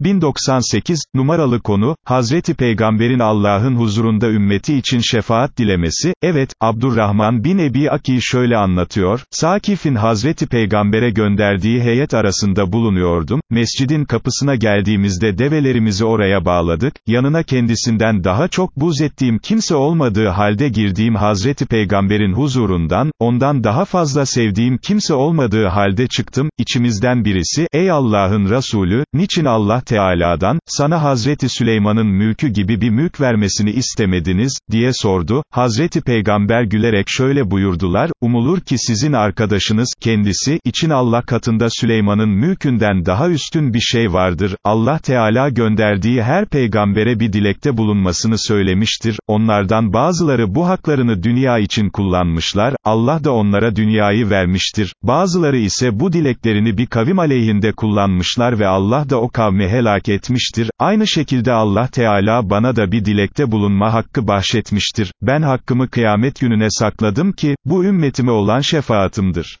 1098, numaralı konu, Hazreti Peygamberin Allah'ın huzurunda ümmeti için şefaat dilemesi, evet, Abdurrahman bin Ebi Aki şöyle anlatıyor, Sakif'in Hazreti Peygamber'e gönderdiği heyet arasında bulunuyordum, mescidin kapısına geldiğimizde develerimizi oraya bağladık, yanına kendisinden daha çok buz ettiğim kimse olmadığı halde girdiğim Hazreti Peygamber'in huzurundan, ondan daha fazla sevdiğim kimse olmadığı halde çıktım, içimizden birisi, ey Allah'ın Resulü, niçin Allah Teala'dan, sana Hazreti Süleyman'ın mülkü gibi bir mülk vermesini istemediniz, diye sordu, Hazreti Peygamber gülerek şöyle buyurdular, umulur ki sizin arkadaşınız, kendisi, için Allah katında Süleyman'ın mülkünden daha üstün bir şey vardır, Allah Teala gönderdiği her peygambere bir dilekte bulunmasını söylemiştir, onlardan bazıları bu haklarını dünya için kullanmışlar, Allah da onlara dünyayı vermiştir, bazıları ise bu dileklerini bir kavim aleyhinde kullanmışlar ve Allah da o kavmi helak etmiştir, aynı şekilde Allah Teala bana da bir dilekte bulunma hakkı bahşetmiştir, ben hakkımı kıyamet gününe sakladım ki, bu ümmetime olan şefaatimdir.